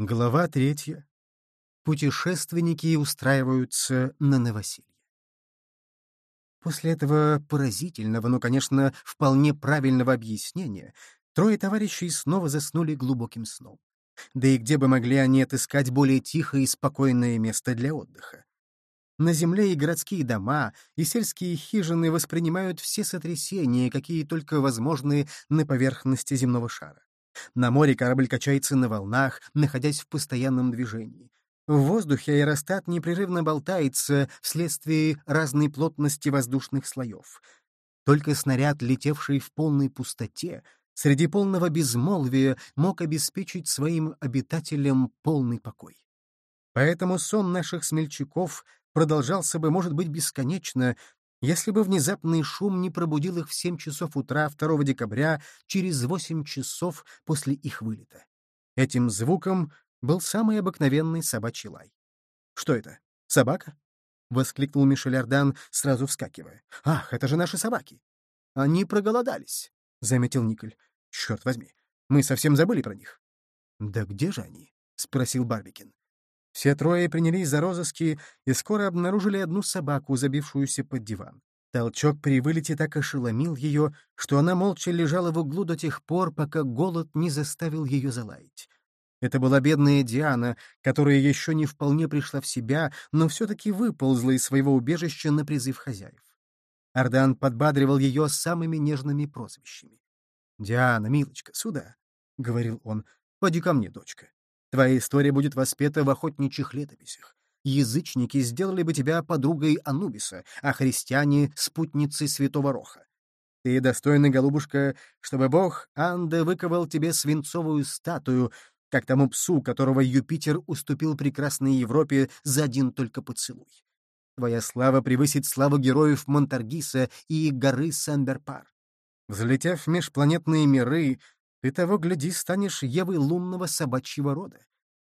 Глава третья. Путешественники устраиваются на новоселье. После этого поразительного, но, конечно, вполне правильного объяснения трое товарищей снова заснули глубоким сном. Да и где бы могли они отыскать более тихое и спокойное место для отдыха? На земле и городские дома, и сельские хижины воспринимают все сотрясения, какие только возможны на поверхности земного шара. На море корабль качается на волнах, находясь в постоянном движении. В воздухе аэростат непрерывно болтается вследствие разной плотности воздушных слоев. Только снаряд, летевший в полной пустоте, среди полного безмолвия мог обеспечить своим обитателям полный покой. Поэтому сон наших смельчаков продолжался бы, может быть, бесконечно, если бы внезапный шум не пробудил их в 7 часов утра 2 декабря через 8 часов после их вылета. Этим звуком был самый обыкновенный собачий лай. «Что это? Собака?» — воскликнул Мишель Ардан, сразу вскакивая. «Ах, это же наши собаки!» «Они проголодались», — заметил Николь. «Черт возьми, мы совсем забыли про них». «Да где же они?» — спросил Барбикин. Все трое принялись за розыски и скоро обнаружили одну собаку, забившуюся под диван. Толчок при вылете так ошеломил ее, что она молча лежала в углу до тех пор, пока голод не заставил ее залаять. Это была бедная Диана, которая еще не вполне пришла в себя, но все-таки выползла из своего убежища на призыв хозяев. Ардан подбадривал ее самыми нежными прозвищами. «Диана, милочка, сюда», — говорил он, — «поди ко мне, дочка. Твоя история будет воспета в охотничьих летописях. Язычники сделали бы тебя подругой Анубиса, а христиане — спутницей святого Роха. Ты достойна, голубушка, чтобы бог Анда выковал тебе свинцовую статую, как тому псу, которого Юпитер уступил прекрасной Европе за один только поцелуй. Твоя слава превысит славу героев Монтаргиса и горы Самберпар. Взлетев в межпланетные миры, ты того, гляди, станешь Евой лунного собачьего рода.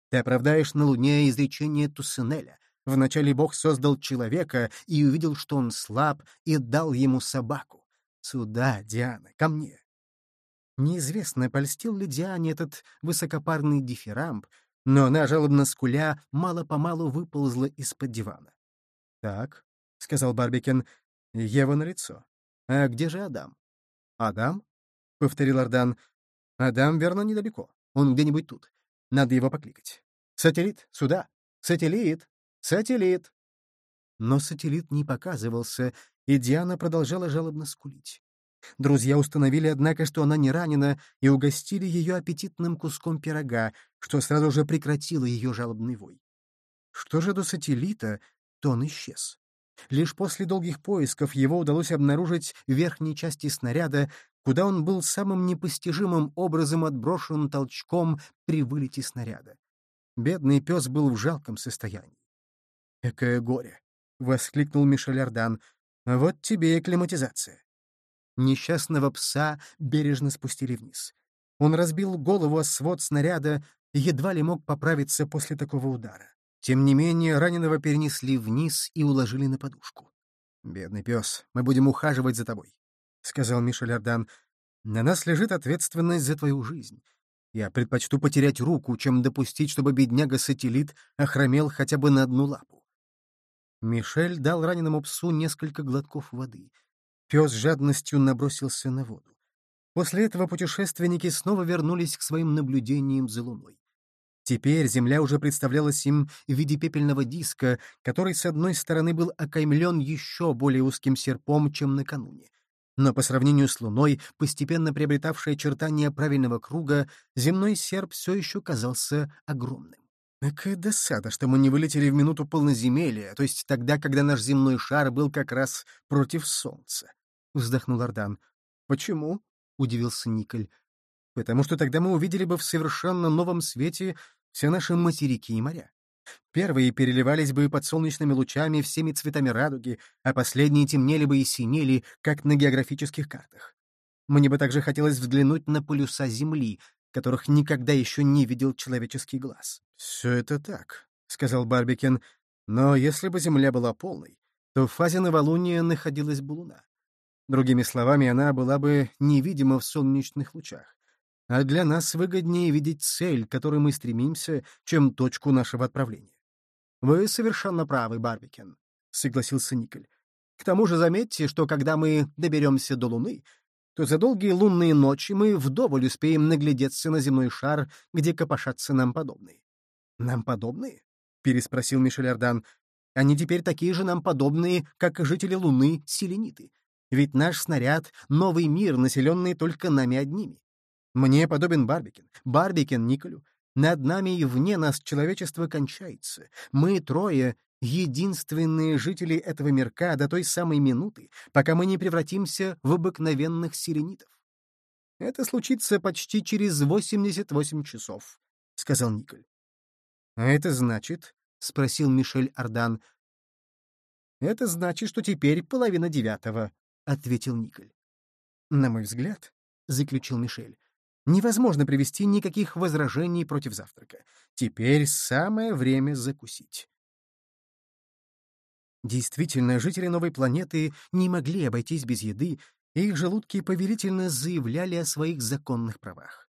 Ты оправдаешь на Луне изречение Туссенеля. Вначале Бог создал человека и увидел, что он слаб, и дал ему собаку. Сюда, Диана, ко мне. Неизвестно, польстил ли Диане этот высокопарный дифирамб, но она, жалобно скуля, мало-помалу выползла из-под дивана. «Так», — сказал Барбикен, — «Ева на лицо. А где же Адам?» «Адам?» — повторил Ардан. Адам, верно, недалеко. Он где-нибудь тут. Надо его покликать. Сателлит, сюда. Сателлит, сателлит. Но сателлит не показывался, и Диана продолжала жалобно скулить. Друзья установили, однако, что она не ранена, и угостили ее аппетитным куском пирога, что сразу же прекратило ее жалобный вой. Что же до сателлита, то он исчез. Лишь после долгих поисков его удалось обнаружить в верхней части снаряда, куда он был самым непостижимым образом отброшен толчком при вылете снаряда. Бедный пес был в жалком состоянии. «Экое горе!» — воскликнул Мишель Ардан. «Вот тебе и акклиматизация». Несчастного пса бережно спустили вниз. Он разбил голову о свод снаряда и едва ли мог поправиться после такого удара. Тем не менее, раненого перенесли вниз и уложили на подушку. «Бедный пес, мы будем ухаживать за тобой. — сказал Мишель Ардан, — «на нас лежит ответственность за твою жизнь. Я предпочту потерять руку, чем допустить, чтобы бедняга-сателлит охромел хотя бы на одну лапу». Мишель дал раненому псу несколько глотков воды. Пес жадностью набросился на воду. После этого путешественники снова вернулись к своим наблюдениям за Луной. Теперь Земля уже представлялась им в виде пепельного диска, который с одной стороны был окаймлен еще более узким серпом, чем накануне но по сравнению с Луной, постепенно приобретавшей очертания правильного круга, земной серп все еще казался огромным. Какая досада, что мы не вылетели в минуту полноземелья, то есть тогда, когда наш земной шар был как раз против Солнца. Вздохнул Ардан. Почему? — удивился Николь. Потому что тогда мы увидели бы в совершенно новом свете все наши материки и моря. Первые переливались бы под солнечными лучами всеми цветами радуги, а последние темнели бы и синели, как на географических картах. Мне бы также хотелось взглянуть на полюса Земли, которых никогда еще не видел человеческий глаз. «Все это так», — сказал Барбикен, — «но если бы Земля была полной, то в фазе новолуния находилась бы Луна. Другими словами, она была бы невидима в солнечных лучах. А для нас выгоднее видеть цель, к которой мы стремимся, чем точку нашего отправления. Вы совершенно правы, Барбикен, — согласился Николь. К тому же заметьте, что когда мы доберемся до Луны, то за долгие лунные ночи мы вдоволь успеем наглядеться на земной шар, где копошатся нам подобные. — Нам подобные? — переспросил Мишель Ардан. — Они теперь такие же нам подобные, как жители Луны, селениты. Ведь наш снаряд — новый мир, населенный только нами одними. Мне подобен Барбикен, Барбикен Николю. Над нами и вне нас человечество кончается. Мы трое — единственные жители этого мирка до той самой минуты, пока мы не превратимся в обыкновенных сиренитов. Это случится почти через 88 часов, — сказал Николь. — А это значит, — спросил Мишель Ардан, — это значит, что теперь половина девятого, — ответил Николь. — На мой взгляд, — заключил Мишель, Невозможно привести никаких возражений против завтрака. Теперь самое время закусить. Действительно, жители новой планеты не могли обойтись без еды, и их желудки повелительно заявляли о своих законных правах.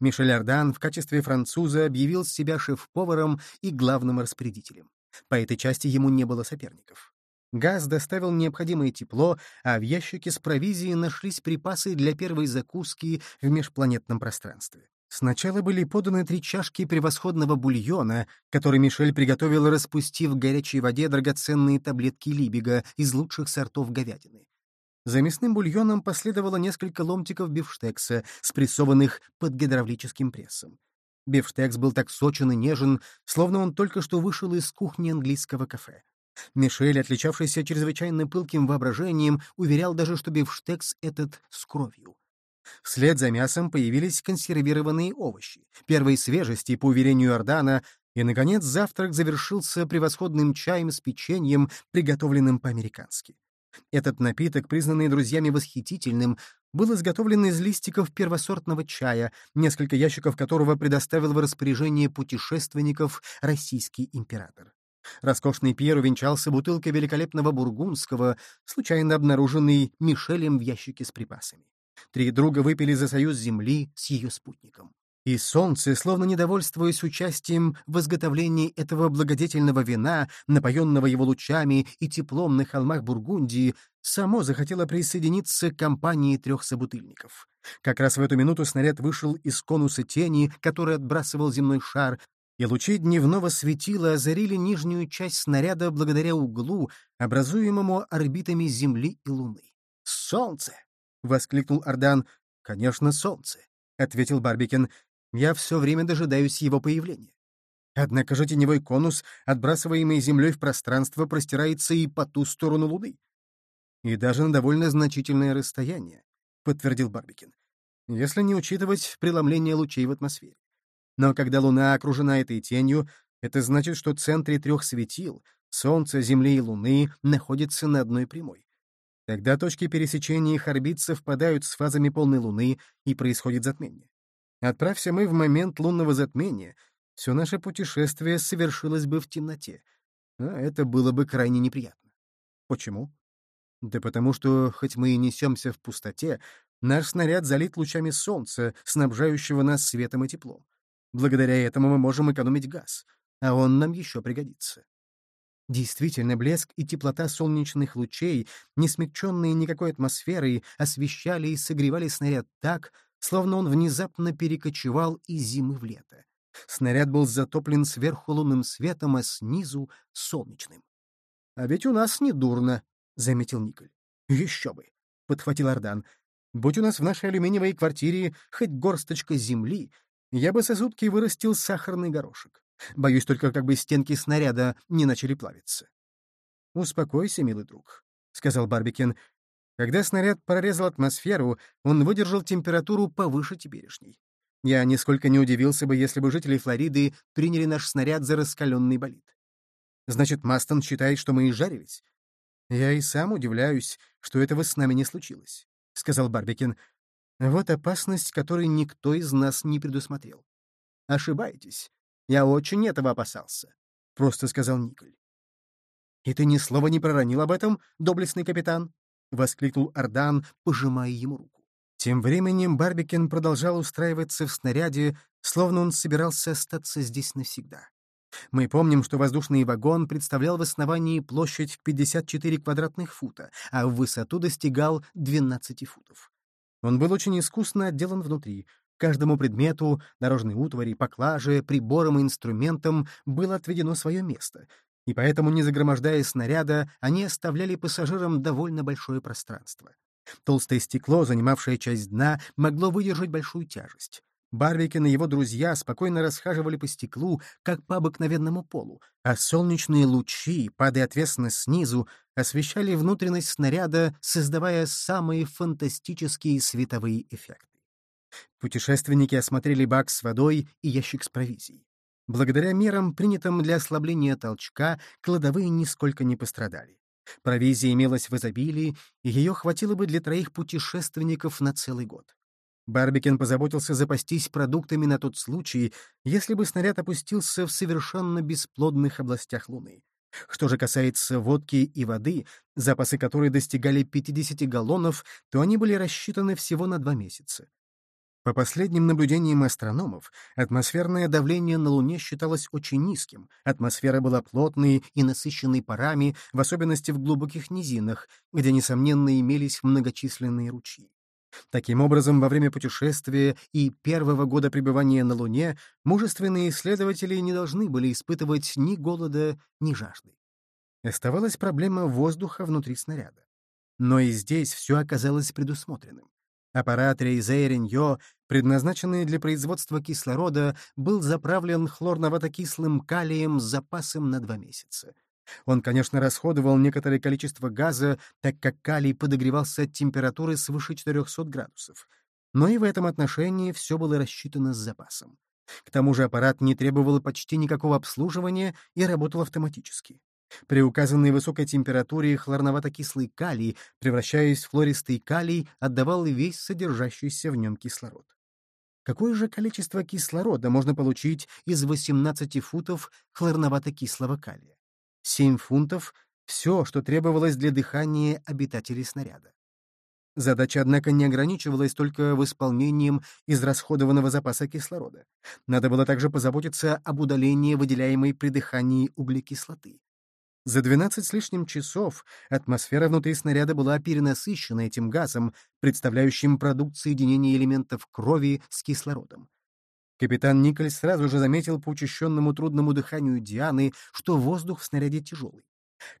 Мишель Ардан в качестве француза объявил себя шеф-поваром и главным распорядителем. По этой части ему не было соперников. Газ доставил необходимое тепло, а в ящике с провизией нашлись припасы для первой закуски в межпланетном пространстве. Сначала были поданы три чашки превосходного бульона, который Мишель приготовил, распустив в горячей воде драгоценные таблетки либига из лучших сортов говядины. За мясным бульоном последовало несколько ломтиков бифштекса, спрессованных под гидравлическим прессом. Бифштекс был так сочен и нежен, словно он только что вышел из кухни английского кафе. Мишель, отличавшийся чрезвычайно пылким воображением, уверял даже, что бифштекс этот с кровью. Вслед за мясом появились консервированные овощи, первой свежести, по уверению Ордана, и, наконец, завтрак завершился превосходным чаем с печеньем, приготовленным по-американски. Этот напиток, признанный друзьями восхитительным, был изготовлен из листиков первосортного чая, несколько ящиков которого предоставил в распоряжение путешественников российский император. Роскошный пьер увенчался бутылкой великолепного бургундского, случайно обнаруженной Мишелем в ящике с припасами. Три друга выпили за союз Земли с ее спутником. И солнце, словно недовольствуясь участием в изготовлении этого благодетельного вина, напоенного его лучами и теплом на холмах Бургундии, само захотело присоединиться к компании трех собутыльников. Как раз в эту минуту снаряд вышел из конуса тени, который отбрасывал земной шар, и лучи дневного светила озарили нижнюю часть снаряда благодаря углу, образуемому орбитами Земли и Луны. «Солнце!» — воскликнул Ардан. «Конечно, солнце», — ответил Барбикин. «Я все время дожидаюсь его появления». Однако же теневой конус, отбрасываемый Землей в пространство, простирается и по ту сторону Луны. И даже на довольно значительное расстояние, — подтвердил Барбикин, если не учитывать преломление лучей в атмосфере. Но когда Луна окружена этой тенью, это значит, что в центре трех светил — Солнца, Земли и Луны — находятся на одной прямой. Тогда точки пересечения их орбит совпадают с фазами полной Луны, и происходит затмение. Отправься мы в момент лунного затмения, все наше путешествие совершилось бы в темноте, а это было бы крайне неприятно. Почему? Да потому что, хоть мы и несемся в пустоте, наш снаряд залит лучами солнца, снабжающего нас светом и теплом. Благодаря этому мы можем экономить газ, а он нам еще пригодится. Действительно, блеск и теплота солнечных лучей, не смягченные никакой атмосферой, освещали и согревали снаряд так, словно он внезапно перекочевал из зимы в лето. Снаряд был затоплен сверху лунным светом, а снизу — солнечным. — А ведь у нас не дурно, — заметил Николь. — Еще бы, — подхватил Ардан. — Будь у нас в нашей алюминиевой квартире хоть горсточка земли, я бы за сутки вырастил сахарный горошек. Боюсь только, как бы стенки снаряда не начали плавиться. «Успокойся, милый друг», — сказал Барбикин. «Когда снаряд прорезал атмосферу, он выдержал температуру повыше теперешней. Я нисколько не удивился бы, если бы жители Флориды приняли наш снаряд за раскаленный болид. Значит, Мастон считает, что мы изжарились? Я и сам удивляюсь, что этого с нами не случилось», — сказал Барбикин. Вот опасность, которой никто из нас не предусмотрел. Ошибаетесь. Я очень этого опасался, — просто сказал Николь. «И ты ни слова не проронил об этом, доблестный капитан?» — воскликнул Ардан, пожимая ему руку. Тем временем Барбикен продолжал устраиваться в снаряде, словно он собирался остаться здесь навсегда. Мы помним, что воздушный вагон представлял в основании площадь в 54 квадратных фута, а в высоту достигал 12 футов. Он был очень искусно отделан внутри. Каждому предмету, дорожной утвари, поклаже, приборам и инструментам было отведено свое место, и поэтому, не загромождая снаряда, они оставляли пассажирам довольно большое пространство. Толстое стекло, занимавшее часть дна, могло выдержать большую тяжесть. Барвикин и его друзья спокойно расхаживали по стеклу, как по обыкновенному полу, а солнечные лучи, падая отвесно снизу, освещали внутренность снаряда, создавая самые фантастические световые эффекты. Путешественники осмотрели бак с водой и ящик с провизией. Благодаря мерам, принятым для ослабления толчка, кладовые нисколько не пострадали. Провизия имелась в изобилии, и ее хватило бы для троих путешественников на целый год. Барбикен позаботился запастись продуктами на тот случай, если бы снаряд опустился в совершенно бесплодных областях Луны. Что же касается водки и воды, запасы которой достигали 50 галлонов, то они были рассчитаны всего на два месяца. По последним наблюдениям астрономов, атмосферное давление на Луне считалось очень низким, атмосфера была плотной и насыщенной парами, в особенности в глубоких низинах, где, несомненно, имелись многочисленные ручьи. Таким образом, во время путешествия и первого года пребывания на Луне мужественные исследователи не должны были испытывать ни голода, ни жажды. Оставалась проблема воздуха внутри снаряда. Но и здесь все оказалось предусмотренным. Аппарат Рейзе-Реньо, предназначенный для производства кислорода, был заправлен хлорновато-кислым калием с запасом на два месяца. Он, конечно, расходовал некоторое количество газа, так как калий подогревался от температуры свыше 400 градусов. Но и в этом отношении все было рассчитано с запасом. К тому же аппарат не требовал почти никакого обслуживания и работал автоматически. При указанной высокой температуре хлорновато-кислый калий, превращаясь в флористый калий, отдавал весь содержащийся в нем кислород. Какое же количество кислорода можно получить из 18 футов хлорновато-кислого калия? 7 фунтов — все, что требовалось для дыхания обитателей снаряда. Задача, однако, не ограничивалась только в исполнением израсходованного запаса кислорода. Надо было также позаботиться об удалении выделяемой при дыхании углекислоты. За 12 с лишним часов атмосфера внутри снаряда была перенасыщена этим газом, представляющим продукт соединения элементов крови с кислородом. Капитан Николь сразу же заметил по учащенному трудному дыханию Дианы, что воздух в снаряде тяжелый.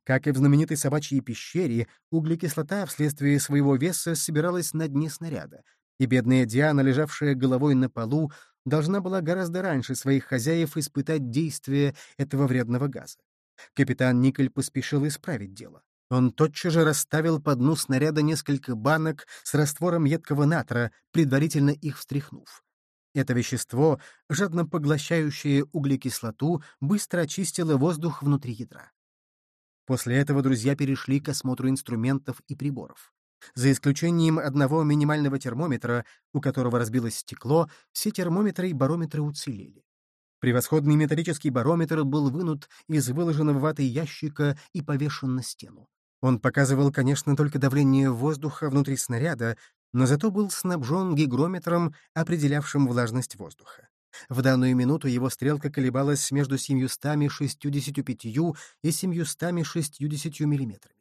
Как и в знаменитой собачьей пещере, углекислота вследствие своего веса собиралась на дне снаряда, и бедная Диана, лежавшая головой на полу, должна была гораздо раньше своих хозяев испытать действие этого вредного газа. Капитан Николь поспешил исправить дело. Он тотчас же расставил по дну снаряда несколько банок с раствором едкого натра, предварительно их встряхнув. Это вещество, жадно поглощающее углекислоту, быстро очистило воздух внутри ядра. После этого друзья перешли к осмотру инструментов и приборов. За исключением одного минимального термометра, у которого разбилось стекло, все термометры и барометры уцелели. Превосходный металлический барометр был вынут из выложенного ватой ящика и повешен на стену. Он показывал, конечно, только давление воздуха внутри снаряда, но зато был снабжен гигрометром, определявшим влажность воздуха. В данную минуту его стрелка колебалась между 765 и 760 миллиметрами.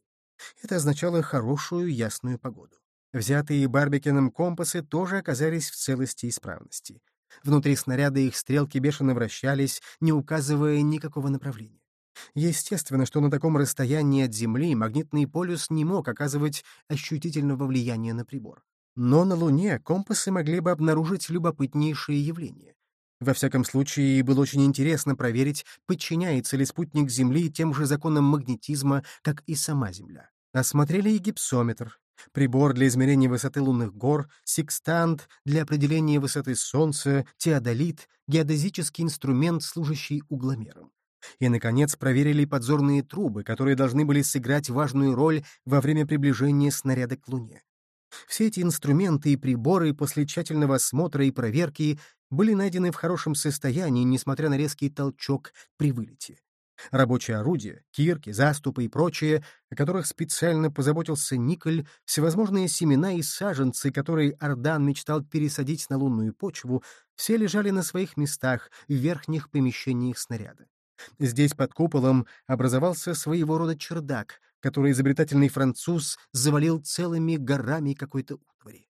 Это означало хорошую ясную погоду. Взятые Барбикиным компасы тоже оказались в целости и исправности. Внутри снаряда их стрелки бешено вращались, не указывая никакого направления. Естественно, что на таком расстоянии от Земли магнитный полюс не мог оказывать ощутительного влияния на прибор. Но на Луне компасы могли бы обнаружить любопытнейшие явления. Во всяком случае, было очень интересно проверить, подчиняется ли спутник Земли тем же законам магнетизма, как и сама Земля. Осмотрели и гипсометр, прибор для измерения высоты лунных гор, секстант для определения высоты Солнца, теодолит, геодезический инструмент, служащий угломером. И, наконец, проверили подзорные трубы, которые должны были сыграть важную роль во время приближения снаряда к Луне. Все эти инструменты и приборы после тщательного осмотра и проверки были найдены в хорошем состоянии, несмотря на резкий толчок при вылете. Рабочие орудия, кирки, заступы и прочее, о которых специально позаботился Николь, всевозможные семена и саженцы, которые Ардан мечтал пересадить на лунную почву, все лежали на своих местах в верхних помещениях снаряда. Здесь под куполом образовался своего рода чердак, который изобретательный француз завалил целыми горами какой-то утвари.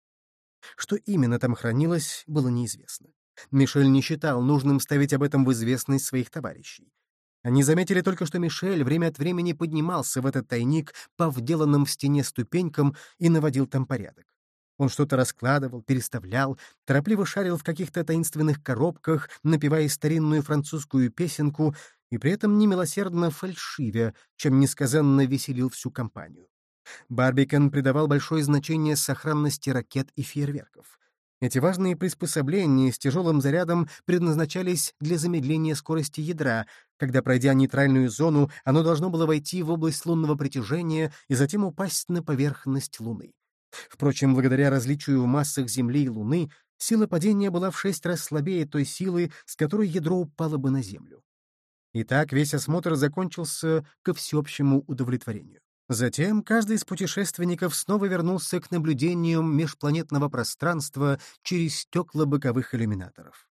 Что именно там хранилось, было неизвестно. Мишель не считал нужным ставить об этом в известность своих товарищей. Они заметили только, что Мишель время от времени поднимался в этот тайник по вделанным в стене ступенькам и наводил там порядок. Он что-то раскладывал, переставлял, торопливо шарил в каких-то таинственных коробках, напевая старинную французскую песенку и при этом немилосердно фальшивя, чем несказанно веселил всю компанию. Барбикен придавал большое значение сохранности ракет и фейерверков. Эти важные приспособления с тяжелым зарядом предназначались для замедления скорости ядра, когда, пройдя нейтральную зону, оно должно было войти в область лунного притяжения и затем упасть на поверхность Луны. Впрочем, благодаря различию в массах Земли и Луны, сила падения была в шесть раз слабее той силы, с которой ядро упало бы на Землю. Итак, весь осмотр закончился ко всеобщему удовлетворению. Затем каждый из путешественников снова вернулся к наблюдению межпланетного пространства через стекла боковых иллюминаторов.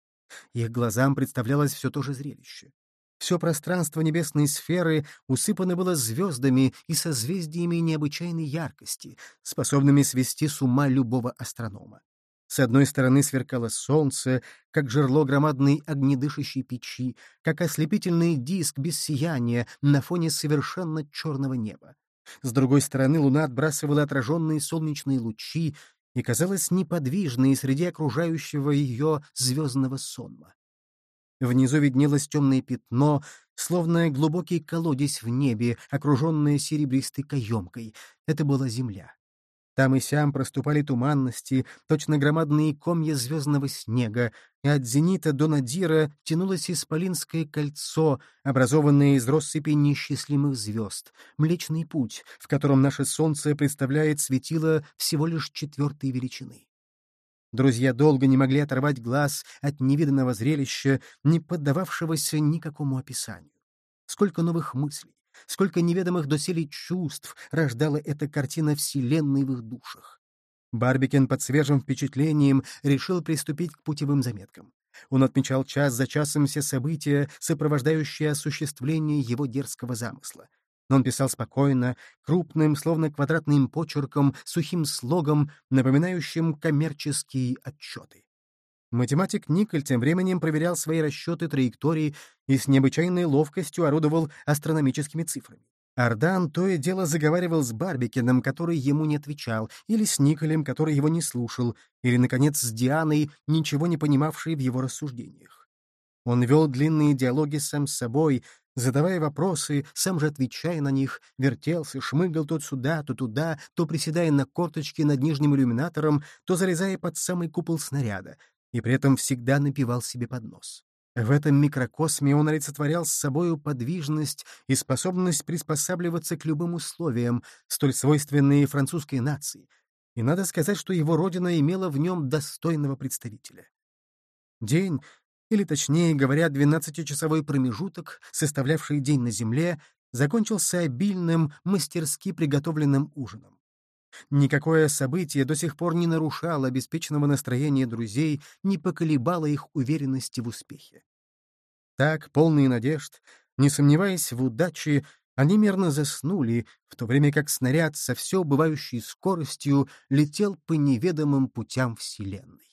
Их глазам представлялось все то же зрелище. Все пространство небесной сферы усыпано было звездами и созвездиями необычайной яркости, способными свести с ума любого астронома. С одной стороны сверкало солнце, как жерло громадной огнедышащей печи, как ослепительный диск без сияния на фоне совершенно черного неба. С другой стороны луна отбрасывала отраженные солнечные лучи и казалась неподвижной среди окружающего ее звездного сонма. Внизу виднелось темное пятно, словно глубокий колодец в небе, окруженное серебристой каемкой. Это была земля. Там и сям проступали туманности, точно громадные комья звездного снега, и от зенита до надира тянулось исполинское кольцо, образованное из россыпи неисчислимых звезд, Млечный путь, в котором наше солнце представляет светило всего лишь четвертой величины. Друзья долго не могли оторвать глаз от невиданного зрелища, не поддававшегося никакому описанию. Сколько новых мыслей, сколько неведомых доселе чувств рождала эта картина Вселенной в их душах. Барбикен под свежим впечатлением решил приступить к путевым заметкам. Он отмечал час за часом все события, сопровождающие осуществление его дерзкого замысла. Но он писал спокойно, крупным, словно квадратным почерком, сухим слогом, напоминающим коммерческие отчеты. Математик Николь тем временем проверял свои расчеты траектории и с необычайной ловкостью орудовал астрономическими цифрами. Ардан то и дело заговаривал с Барбикином, который ему не отвечал, или с Николем, который его не слушал, или, наконец, с Дианой, ничего не понимавшей в его рассуждениях. Он вел длинные диалоги сам с собой, задавая вопросы, сам же отвечая на них, вертелся, шмыгал то сюда, то туда, то приседая на корточке над нижним иллюминатором, то залезая под самый купол снаряда, и при этом всегда напивал себе под нос. В этом микрокосме он олицетворял с собою подвижность и способность приспосабливаться к любым условиям, столь свойственные французской нации, и надо сказать, что его родина имела в нем достойного представителя. День, или точнее говоря, двенадцатичасовой промежуток, составлявший день на земле, закончился обильным, мастерски приготовленным ужином. Никакое событие до сих пор не нарушало обеспеченного настроения друзей, не поколебало их уверенности в успехе. Так, полные надежд, не сомневаясь в удаче, они мерно заснули, в то время как снаряд со все бывающей скоростью летел по неведомым путям Вселенной.